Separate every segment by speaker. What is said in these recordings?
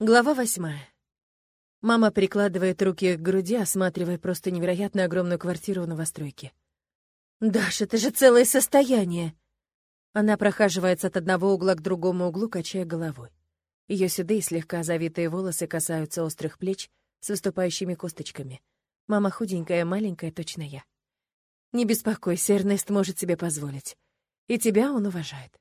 Speaker 1: Глава восьмая. Мама прикладывает руки к груди, осматривая просто невероятно огромную квартиру в новостройке. «Даша, это же целое состояние!» Она прохаживается от одного угла к другому углу, качая головой. Ее седые, слегка завитые волосы касаются острых плеч с выступающими косточками. Мама худенькая, маленькая, точно я. Не беспокойся, Эрнест может себе позволить. И тебя он уважает.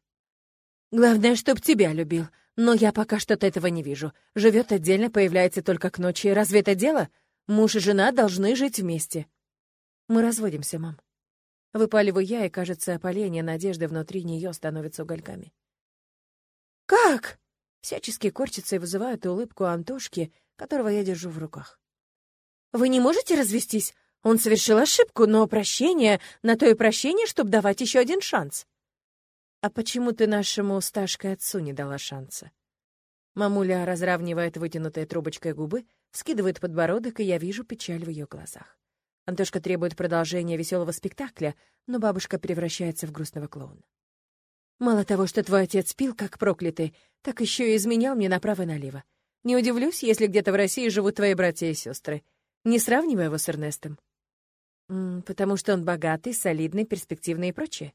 Speaker 1: Главное, чтоб тебя любил. Но я пока что-то этого не вижу. Живет отдельно, появляется только к ночи. Разве это дело? Муж и жена должны жить вместе. Мы разводимся, мам. Выпаливаю я, и, кажется, опаление надежды внутри нее становится угольками. «Как?» Всячески корчится и вызывает улыбку Антошки, которого я держу в руках. «Вы не можете развестись? Он совершил ошибку, но прощение, на то и прощение, чтобы давать еще один шанс». «А почему ты нашему Сташкой отцу не дала шанса?» Мамуля разравнивает вытянутой трубочкой губы, скидывает подбородок, и я вижу печаль в ее глазах. Антошка требует продолжения веселого спектакля, но бабушка превращается в грустного клоуна. «Мало того, что твой отец пил, как проклятый, так еще и изменял мне направо и налево. Не удивлюсь, если где-то в России живут твои братья и сестры. Не сравнивай его с Эрнестом». «Потому что он богатый, солидный, перспективный и прочее.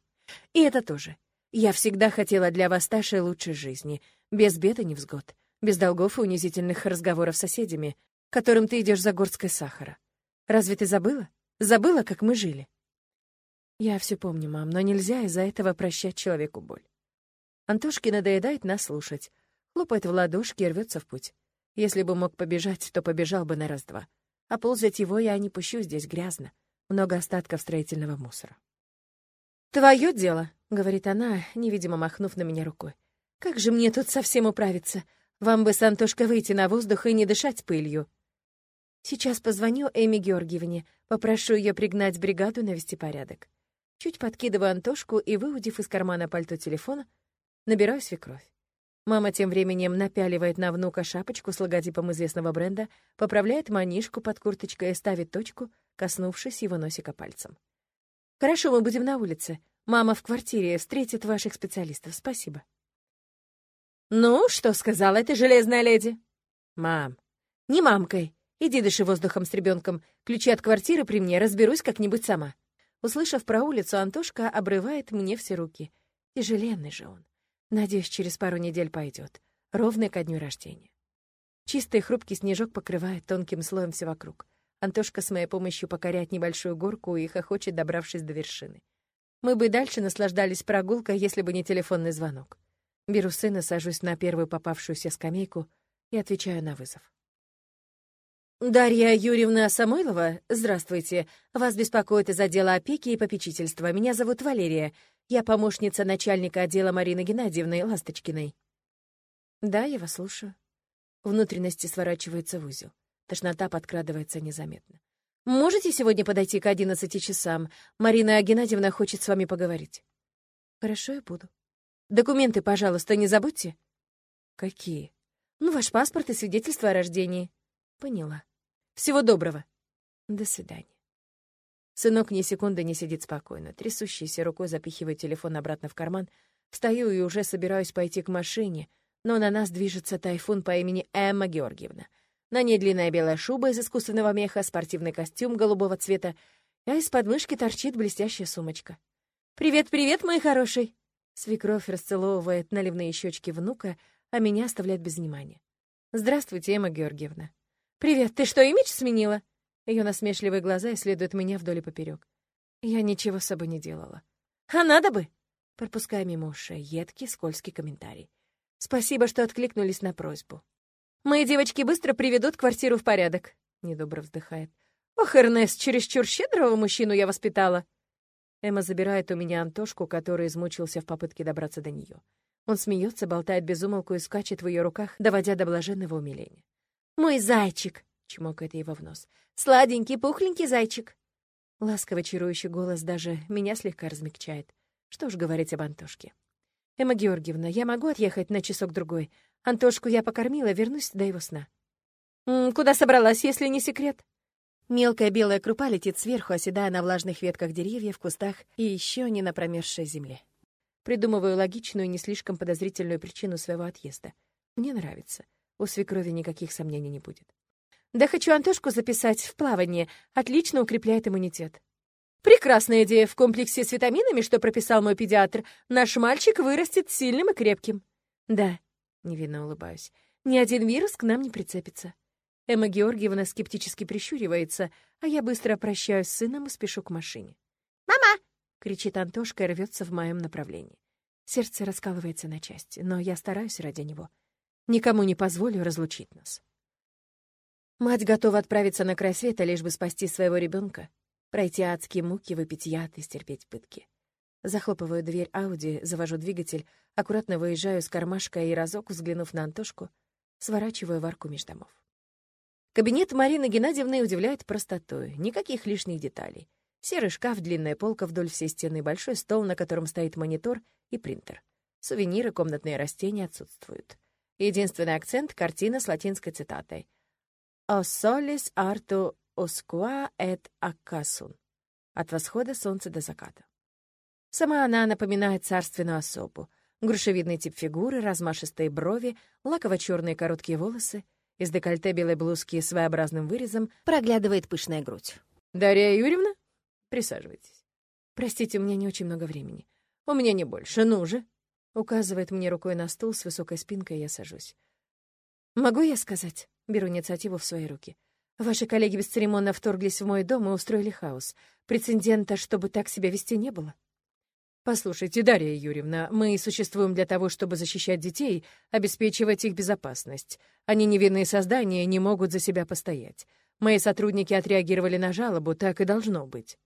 Speaker 1: И это тоже. Я всегда хотела для вас, Таши, лучшей жизни, без бед и невзгод, без долгов и унизительных разговоров с соседями, которым ты идешь за горсткой сахара. Разве ты забыла? Забыла, как мы жили? Я все помню, мам, но нельзя из-за этого прощать человеку боль. Антошке надоедает нас слушать, хлопает в ладошки и рвется в путь. Если бы мог побежать, то побежал бы на раз-два. А ползать его я не пущу, здесь грязно. Много остатков строительного мусора. «Твое дело», — говорит она, невидимо махнув на меня рукой. «Как же мне тут совсем управиться? Вам бы с Антошкой выйти на воздух и не дышать пылью». Сейчас позвоню Эми Георгиевне, попрошу ее пригнать бригаду навести порядок. Чуть подкидываю Антошку и, выудив из кармана пальто телефона, набираю свекровь. Мама тем временем напяливает на внука шапочку с логотипом известного бренда, поправляет манишку под курточкой и ставит точку, коснувшись его носика пальцем. Хорошо, мы будем на улице. Мама в квартире встретит ваших специалистов. Спасибо. Ну, что сказала эта железная леди? Мам. Не мамкой. Иди дыши воздухом с ребенком. Ключи от квартиры при мне, разберусь как-нибудь сама. Услышав про улицу, Антошка обрывает мне все руки. Тяжеленный же он. Надеюсь, через пару недель пойдет. Ровно ко дню рождения. Чистый хрупкий снежок покрывает тонким слоем все вокруг. Антошка с моей помощью покоряет небольшую горку и хохочет, добравшись до вершины. Мы бы дальше наслаждались прогулкой, если бы не телефонный звонок. Беру сына, сажусь на первую попавшуюся скамейку и отвечаю на вызов. «Дарья Юрьевна Самойлова, здравствуйте. Вас беспокоит из отдела опеки и попечительства. Меня зовут Валерия. Я помощница начальника отдела Марины Геннадьевны Ласточкиной». «Да, я вас слушаю». Внутренности сворачиваются в узел. Тошнота подкрадывается незаметно. «Можете сегодня подойти к одиннадцати часам? Марина Геннадьевна хочет с вами поговорить». «Хорошо, я буду». «Документы, пожалуйста, не забудьте». «Какие?» «Ну, ваш паспорт и свидетельство о рождении». «Поняла. Всего доброго». «До свидания». Сынок ни секунды не сидит спокойно, трясущейся рукой запихивает телефон обратно в карман. Встаю и уже собираюсь пойти к машине, но на нас движется тайфун по имени Эмма Георгиевна — на ней длинная белая шуба из искусственного меха, спортивный костюм голубого цвета, а из подмышки торчит блестящая сумочка. «Привет, привет, мой хороший!» Свекровь расцеловывает наливные щечки внука, а меня оставляет без внимания. «Здравствуйте, Эмма Георгиевна». «Привет, ты что, имидж сменила?» Ее насмешливые глаза исследуют меня вдоль и поперек. Я ничего с собой не делала. «А надо бы!» Пропуская мимо ушей едкий, скользкий комментарий. «Спасибо, что откликнулись на просьбу. Мои девочки быстро приведут квартиру в порядок», — недобро вздыхает. «Ох, Эрнест, чересчур щедрого мужчину я воспитала». Эмма забирает у меня Антошку, который измучился в попытке добраться до нее. Он смеется, болтает безумолку и скачет в ее руках, доводя до блаженного умиления. «Мой зайчик!» — чмокает его в нос. «Сладенький, пухленький зайчик!» Ласково чарующий голос даже меня слегка размягчает. Что уж говорить об Антошке. «Эмма Георгиевна, я могу отъехать на часок-другой? Антошку я покормила, вернусь до его сна. «М -м, «Куда собралась, если не секрет?» Мелкая белая крупа летит сверху, оседая на влажных ветках деревьев, кустах и еще не на промерзшей земле. Придумываю логичную и не слишком подозрительную причину своего отъезда. Мне нравится. У свекрови никаких сомнений не будет. Да хочу Антошку записать в плавание. Отлично укрепляет иммунитет. Прекрасная идея в комплексе с витаминами, что прописал мой педиатр. Наш мальчик вырастет сильным и крепким. Да, невинно улыбаюсь. Ни один вирус к нам не прицепится. Эмма Георгиевна скептически прищуривается, а я быстро прощаюсь с сыном и спешу к машине. «Мама!» — кричит Антошка и рвется в моем направлении. Сердце раскалывается на части, но я стараюсь ради него. Никому не позволю разлучить нас. Мать готова отправиться на край света, лишь бы спасти своего ребенка, пройти адские муки, выпить яд и стерпеть пытки. Захлопываю дверь Ауди, завожу двигатель, аккуратно выезжаю с кармашка и разок, взглянув на Антошку, сворачиваю в арку меж домов. Кабинет Марины Геннадьевны удивляет простотой, никаких лишних деталей. Серый шкаф, длинная полка вдоль всей стены, большой стол, на котором стоит монитор и принтер. Сувениры, комнатные растения отсутствуют. Единственный акцент — картина с латинской цитатой «O solis artu usqua et accasun» — «От восхода солнца до заката». Сама она напоминает царственную особу. Грушевидный тип фигуры, размашистые брови, лаково-черные короткие волосы, из декольте белой блузки с своеобразным вырезом проглядывает пышная грудь. «Дарья Юрьевна?» Присаживайтесь. Простите, у меня не очень много времени. У меня не больше, ну же. Указывает мне рукой на стул с высокой спинкой, я сажусь. Могу я сказать? Беру инициативу в свои руки. Ваши коллеги бесцеремонно вторглись в мой дом и устроили хаос. Прецедента, чтобы так себя вести, не было. Послушайте, Дарья Юрьевна, мы существуем для того, чтобы защищать детей, обеспечивать их безопасность. Они невинные создания не могут за себя постоять. Мои сотрудники отреагировали на жалобу, так и должно быть.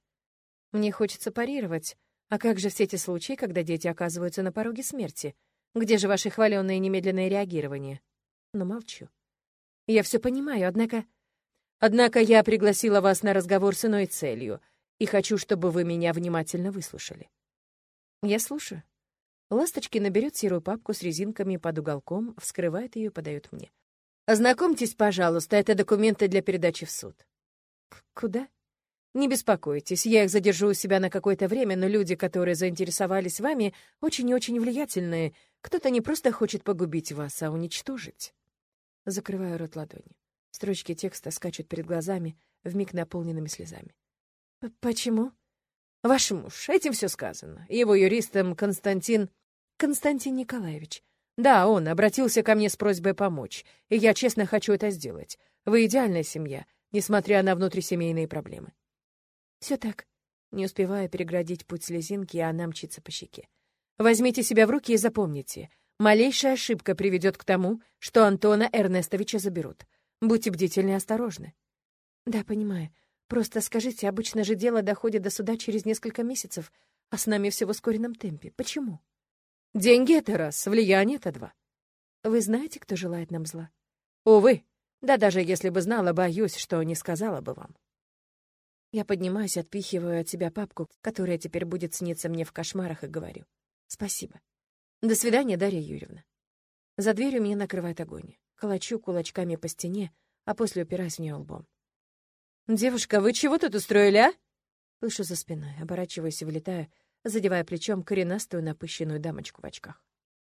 Speaker 1: Мне хочется парировать. А как же все эти случаи, когда дети оказываются на пороге смерти? Где же ваши хваленные немедленное реагирование? Но молчу. Я все понимаю, однако... Однако я пригласила вас на разговор с иной целью, и хочу, чтобы вы меня внимательно выслушали. Я слушаю. Ласточкина берет серую папку с резинками под уголком, вскрывает ее и подает мне. «Ознакомьтесь, пожалуйста, это документы для передачи в суд». «Куда?» Не беспокойтесь, я их задержу у себя на какое-то время, но люди, которые заинтересовались вами, очень и очень влиятельные. Кто-то не просто хочет погубить вас, а уничтожить. Закрываю рот ладонью. Строчки текста скачут перед глазами, вмиг наполненными слезами. «Почему?» «Ваш муж, этим все сказано. Его юристом Константин...» «Константин Николаевич. Да, он обратился ко мне с просьбой помочь, и я честно хочу это сделать. Вы идеальная семья, несмотря на внутрисемейные проблемы. Все так. Не успевая переградить путь слезинки, она мчится по щеке. Возьмите себя в руки и запомните. Малейшая ошибка приведет к тому, что Антона Эрнестовича заберут. Будьте бдительны и осторожны. Да, понимаю. Просто скажите, обычно же дело доходит до суда через несколько месяцев, а с нами все в ускоренном темпе. Почему? Деньги — это раз, влияние — это два. Вы знаете, кто желает нам зла? Увы. Да даже если бы знала, боюсь, что не сказала бы вам. Я поднимаюсь, отпихиваю от себя папку, которая теперь будет сниться мне в кошмарах, и говорю. «Спасибо. До свидания, Дарья Юрьевна». За дверью меня накрывает огонь. Колочу кулачками по стене, а после упираюсь в нее лбом. «Девушка, вы чего тут устроили, а?» Слышу за спиной, оборачиваюсь и вылетаю, задевая плечом коренастую напыщенную дамочку в очках.